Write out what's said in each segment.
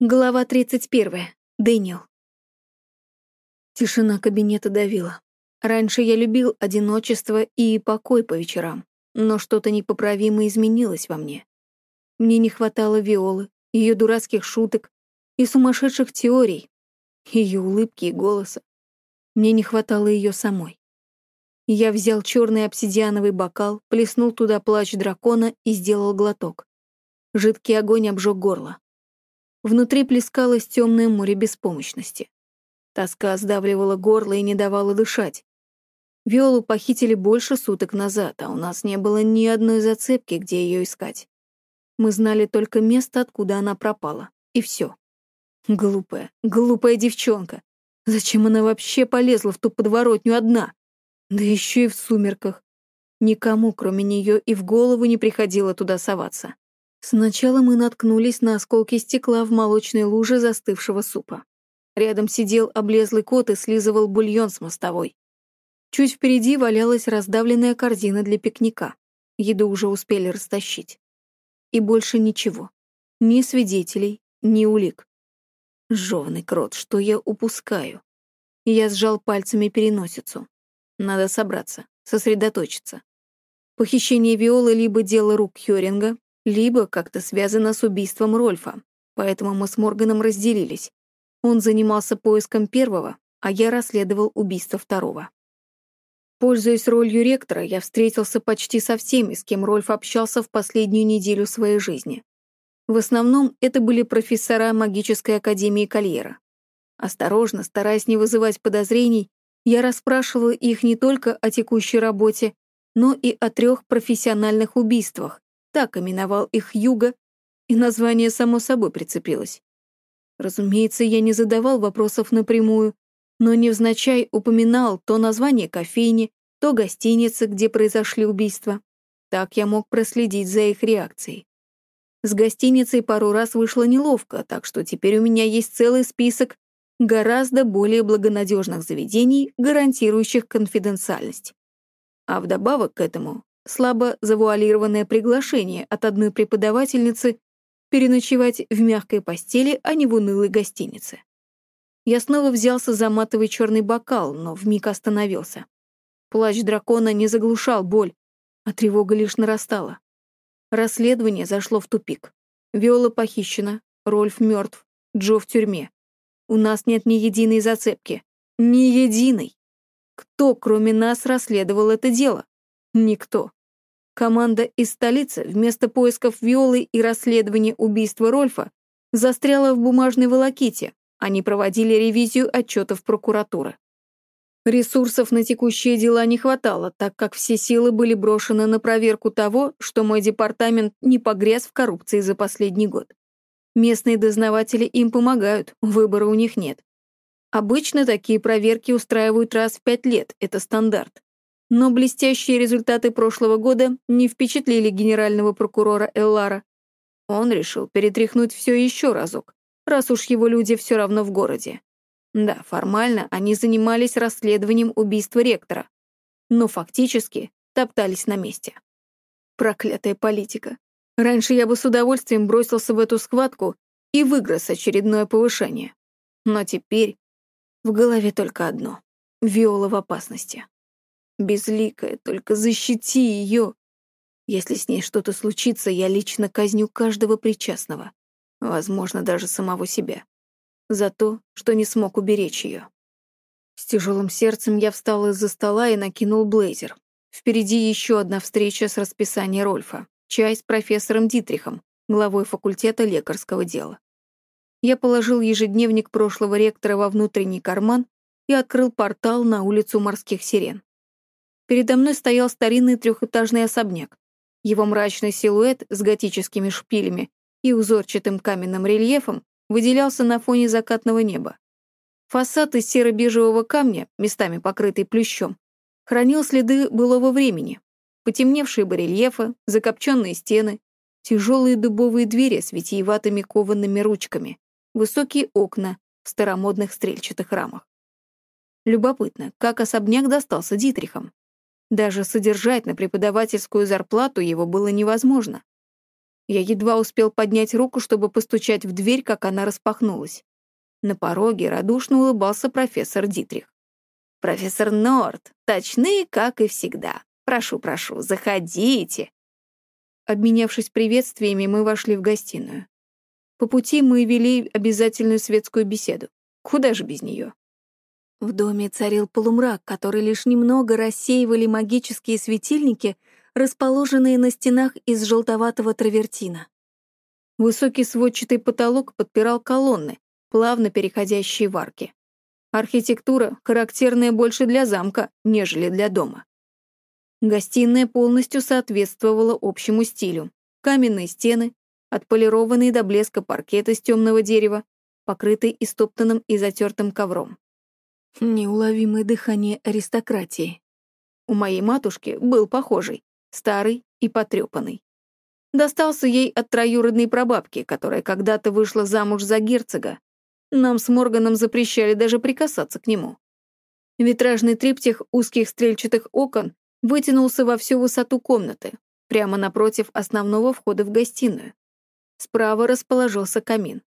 Глава 31. Дэниел. Тишина кабинета давила. Раньше я любил одиночество и покой по вечерам, но что-то непоправимо изменилось во мне. Мне не хватало Виолы, ее дурацких шуток и сумасшедших теорий, ее улыбки и голоса. Мне не хватало ее самой. Я взял черный обсидиановый бокал, плеснул туда плач дракона и сделал глоток. Жидкий огонь обжег горло. Внутри плескалось темное море беспомощности. Тоска сдавливала горло и не давала дышать. Виолу похитили больше суток назад, а у нас не было ни одной зацепки, где ее искать. Мы знали только место, откуда она пропала. И все. Глупая, глупая девчонка. Зачем она вообще полезла в ту подворотню одна? Да еще и в сумерках. Никому, кроме нее, и в голову не приходило туда соваться. Сначала мы наткнулись на осколки стекла в молочной луже застывшего супа. Рядом сидел облезлый кот и слизывал бульон с мостовой. Чуть впереди валялась раздавленная корзина для пикника. Еду уже успели растащить. И больше ничего. Ни свидетелей, ни улик. Жовный крот, что я упускаю? Я сжал пальцами переносицу. Надо собраться, сосредоточиться. Похищение Виолы либо дело рук Хёринга, либо как-то связано с убийством Рольфа, поэтому мы с Морганом разделились. Он занимался поиском первого, а я расследовал убийство второго. Пользуясь ролью ректора, я встретился почти со всеми, с кем Рольф общался в последнюю неделю своей жизни. В основном это были профессора магической академии Кольера. Осторожно, стараясь не вызывать подозрений, я расспрашивал их не только о текущей работе, но и о трех профессиональных убийствах, так именовал их Юга, и название само собой прицепилось. Разумеется, я не задавал вопросов напрямую, но невзначай упоминал то название кофейни, то гостиницы, где произошли убийства. Так я мог проследить за их реакцией. С гостиницей пару раз вышло неловко, так что теперь у меня есть целый список гораздо более благонадежных заведений, гарантирующих конфиденциальность. А вдобавок к этому слабо завуалированное приглашение от одной преподавательницы переночевать в мягкой постели, а не в унылой гостинице. Я снова взялся за матовый черный бокал, но вмиг остановился. Плач дракона не заглушал боль, а тревога лишь нарастала. Расследование зашло в тупик. Виола похищена, Рольф мертв, Джо в тюрьме. У нас нет ни единой зацепки. Ни единой. Кто, кроме нас, расследовал это дело? Никто. Команда из столицы вместо поисков Виолы и расследования убийства Рольфа застряла в бумажной волоките. Они проводили ревизию отчетов прокуратуры. Ресурсов на текущие дела не хватало, так как все силы были брошены на проверку того, что мой департамент не погряз в коррупции за последний год. Местные дознаватели им помогают, выбора у них нет. Обычно такие проверки устраивают раз в пять лет, это стандарт. Но блестящие результаты прошлого года не впечатлили генерального прокурора Эллара. Он решил перетряхнуть все еще разок, раз уж его люди все равно в городе. Да, формально они занимались расследованием убийства ректора, но фактически топтались на месте. Проклятая политика. Раньше я бы с удовольствием бросился в эту схватку и выиграл очередное повышение. Но теперь в голове только одно — Виола в опасности. Безликая, только защити ее. Если с ней что-то случится, я лично казню каждого причастного, возможно, даже самого себя, за то, что не смог уберечь ее. С тяжелым сердцем я встал из-за стола и накинул блейзер. Впереди еще одна встреча с расписанием Рольфа. Чай с профессором Дитрихом, главой факультета лекарского дела. Я положил ежедневник прошлого ректора во внутренний карман и открыл портал на улицу морских сирен. Передо мной стоял старинный трехэтажный особняк. Его мрачный силуэт с готическими шпилями и узорчатым каменным рельефом выделялся на фоне закатного неба. Фасад из серо-бежевого камня, местами покрытый плющом, хранил следы былого времени. Потемневшие барельефы, закопченные стены, тяжелые дубовые двери с витиеватыми коваными ручками, высокие окна в старомодных стрельчатых рамах. Любопытно, как особняк достался Дитрихам. Даже содержать на преподавательскую зарплату его было невозможно. Я едва успел поднять руку, чтобы постучать в дверь, как она распахнулась. На пороге радушно улыбался профессор Дитрих. «Профессор Норт, точны, как и всегда. Прошу, прошу, заходите». Обменявшись приветствиями, мы вошли в гостиную. По пути мы вели обязательную светскую беседу. Куда же без нее? В доме царил полумрак, который лишь немного рассеивали магические светильники, расположенные на стенах из желтоватого травертина. Высокий сводчатый потолок подпирал колонны, плавно переходящие в арки. Архитектура, характерная больше для замка, нежели для дома. Гостиная полностью соответствовала общему стилю. Каменные стены, отполированный до блеска паркет из темного дерева, покрытый истоптанным и затертым ковром. Неуловимое дыхание аристократии. У моей матушки был похожий, старый и потрепанный. Достался ей от троюродной прабабки, которая когда-то вышла замуж за герцога. Нам с Морганом запрещали даже прикасаться к нему. Витражный триптих узких стрельчатых окон вытянулся во всю высоту комнаты, прямо напротив основного входа в гостиную. Справа расположился камин.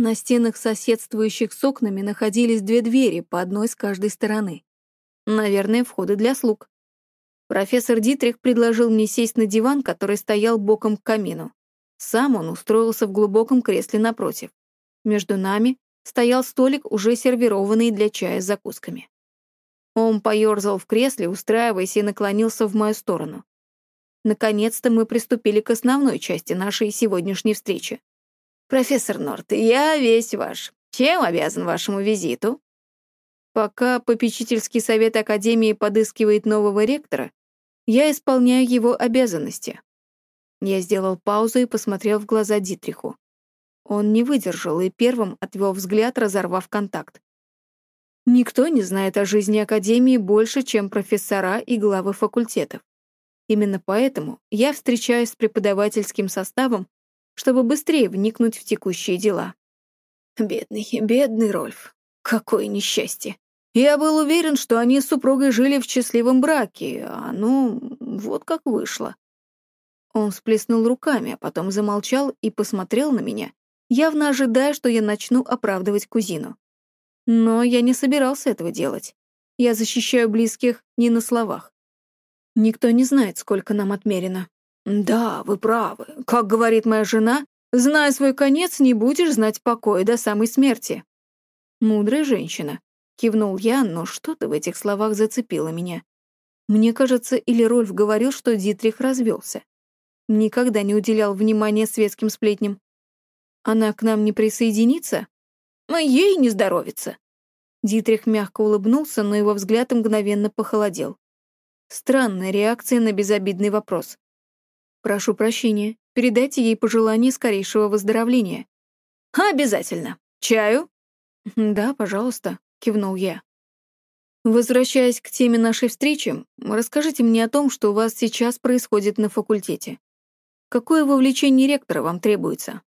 На стенах, соседствующих с окнами, находились две двери, по одной с каждой стороны. Наверное, входы для слуг. Профессор Дитрих предложил мне сесть на диван, который стоял боком к камину. Сам он устроился в глубоком кресле напротив. Между нами стоял столик, уже сервированный для чая с закусками. Он поёрзал в кресле, устраиваясь, и наклонился в мою сторону. Наконец-то мы приступили к основной части нашей сегодняшней встречи. «Профессор Норт, я весь ваш. Чем обязан вашему визиту?» Пока попечительский совет Академии подыскивает нового ректора, я исполняю его обязанности. Я сделал паузу и посмотрел в глаза Дитриху. Он не выдержал и первым отвел взгляд, разорвав контакт. Никто не знает о жизни Академии больше, чем профессора и главы факультетов. Именно поэтому я встречаюсь с преподавательским составом, чтобы быстрее вникнуть в текущие дела. Бедный, бедный Рольф. Какое несчастье. Я был уверен, что они с супругой жили в счастливом браке, а ну, вот как вышло. Он всплеснул руками, а потом замолчал и посмотрел на меня, явно ожидая, что я начну оправдывать кузину. Но я не собирался этого делать. Я защищаю близких не на словах. Никто не знает, сколько нам отмерено. Да, вы правы. Как говорит моя жена, зная свой конец, не будешь знать покоя до самой смерти. Мудрая женщина. Кивнул я, но что-то в этих словах зацепило меня. Мне кажется, или Рольф говорил, что Дитрих развелся. Никогда не уделял внимания светским сплетням. Она к нам не присоединится? Ей не здоровится. Дитрих мягко улыбнулся, но его взгляд мгновенно похолодел. Странная реакция на безобидный вопрос. Прошу прощения, передайте ей пожелание скорейшего выздоровления. Обязательно. Чаю? Да, пожалуйста, кивнул я. Возвращаясь к теме нашей встречи, расскажите мне о том, что у вас сейчас происходит на факультете. Какое вовлечение ректора вам требуется?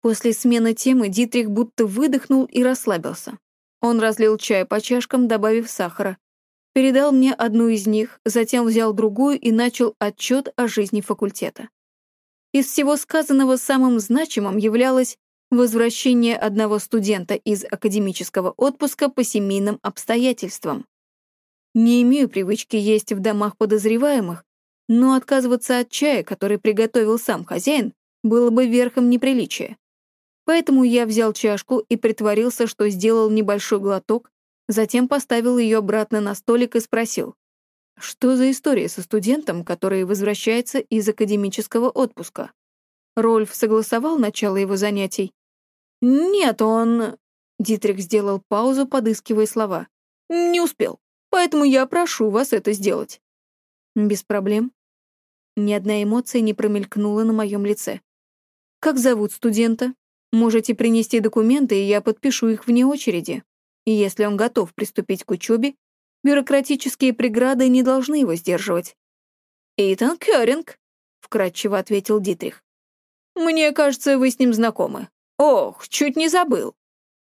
После смены темы Дитрих будто выдохнул и расслабился. Он разлил чай по чашкам, добавив сахара, передал мне одну из них, затем взял другую и начал отчет о жизни факультета. Из всего сказанного самым значимым являлось возвращение одного студента из академического отпуска по семейным обстоятельствам. Не имею привычки есть в домах подозреваемых, но отказываться от чая, который приготовил сам хозяин, было бы верхом неприличия. Поэтому я взял чашку и притворился, что сделал небольшой глоток, Затем поставил ее обратно на столик и спросил, что за история со студентом, который возвращается из академического отпуска? Рольф согласовал начало его занятий? Нет, он... Дитрих сделал паузу, подыскивая слова. Не успел, поэтому я прошу вас это сделать. Без проблем. Ни одна эмоция не промелькнула на моем лице. Как зовут студента? Можете принести документы, и я подпишу их вне очереди. И если он готов приступить к учебе, бюрократические преграды не должны его сдерживать. «Итан Кёринг», — вкратчиво ответил Дитрих. «Мне кажется, вы с ним знакомы. Ох, чуть не забыл».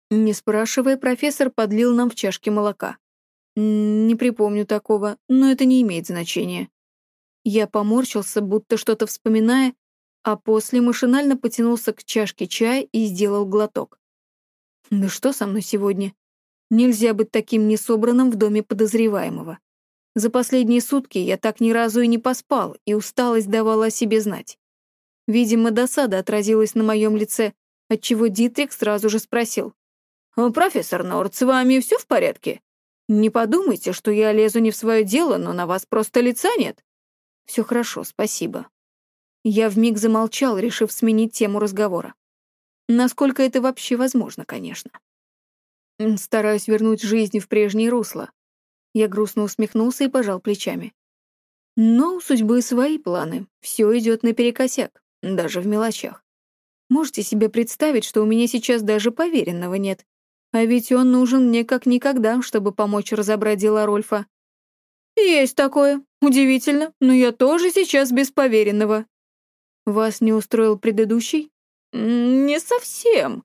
Не спрашивая, профессор подлил нам в чашки молока. «Не припомню такого, но это не имеет значения». Я поморщился, будто что-то вспоминая, а после машинально потянулся к чашке чая и сделал глоток. Да что со мной сегодня? Нельзя быть таким несобранным в доме подозреваемого. За последние сутки я так ни разу и не поспал, и усталость давала о себе знать. Видимо, досада отразилась на моем лице, отчего Дитрик сразу же спросил. «Профессор Норд, с вами все в порядке? Не подумайте, что я лезу не в свое дело, но на вас просто лица нет». «Все хорошо, спасибо». Я вмиг замолчал, решив сменить тему разговора. Насколько это вообще возможно, конечно. Стараюсь вернуть жизнь в прежнее русло. Я грустно усмехнулся и пожал плечами. Но у судьбы свои планы. Все идет наперекосяк, даже в мелочах. Можете себе представить, что у меня сейчас даже поверенного нет. А ведь он нужен мне как никогда, чтобы помочь разобрать дела Рольфа. Есть такое. Удивительно, но я тоже сейчас без поверенного. Вас не устроил предыдущий? «Не совсем».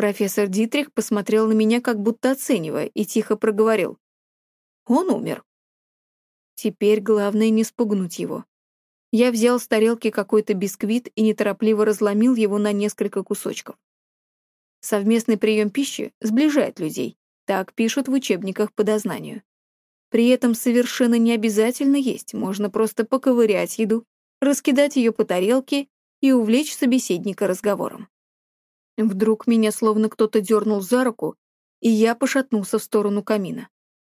Профессор Дитрих посмотрел на меня, как будто оценивая, и тихо проговорил. «Он умер». Теперь главное не спугнуть его. Я взял с тарелки какой-то бисквит и неторопливо разломил его на несколько кусочков. Совместный прием пищи сближает людей, так пишут в учебниках по дознанию. При этом совершенно не обязательно есть, можно просто поковырять еду, раскидать ее по тарелке и увлечь собеседника разговором. Вдруг меня словно кто-то дернул за руку, и я пошатнулся в сторону камина.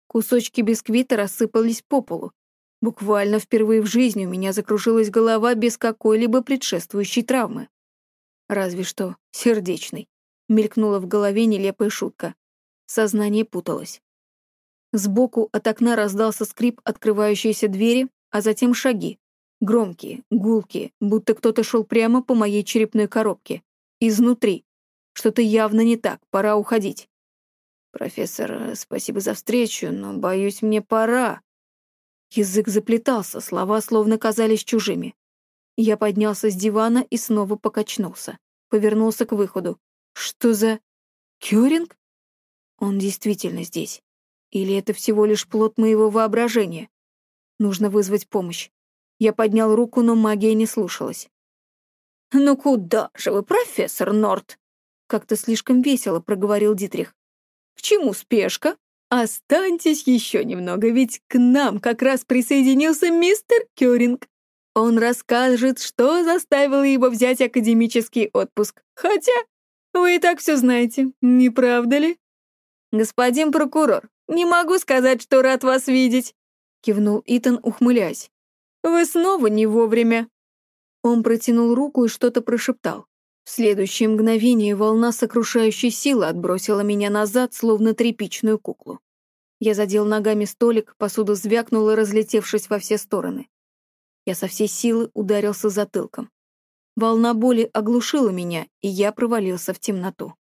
Кусочки бисквита рассыпались по полу. Буквально впервые в жизни у меня закружилась голова без какой-либо предшествующей травмы. Разве что сердечной. Мелькнула в голове нелепая шутка. Сознание путалось. Сбоку от окна раздался скрип открывающейся двери, а затем шаги, Громкие, гулкие, будто кто-то шел прямо по моей черепной коробке. Изнутри. Что-то явно не так, пора уходить. «Профессор, спасибо за встречу, но, боюсь, мне пора». Язык заплетался, слова словно казались чужими. Я поднялся с дивана и снова покачнулся. Повернулся к выходу. «Что за... Кёринг?» Он действительно здесь. Или это всего лишь плод моего воображения? Нужно вызвать помощь. Я поднял руку, но магия не слушалась. «Ну куда же вы, профессор Норт?» Как-то слишком весело проговорил Дитрих. «К чему спешка? Останьтесь еще немного, ведь к нам как раз присоединился мистер Кёринг. Он расскажет, что заставило его взять академический отпуск. Хотя вы и так все знаете, не правда ли?» «Господин прокурор, не могу сказать, что рад вас видеть», кивнул Итан, ухмыляясь. Вы снова не вовремя!» Он протянул руку и что-то прошептал. В следующее мгновение волна сокрушающей силы отбросила меня назад, словно тряпичную куклу. Я задел ногами столик, посуда звякнула, разлетевшись во все стороны. Я со всей силы ударился затылком. Волна боли оглушила меня, и я провалился в темноту.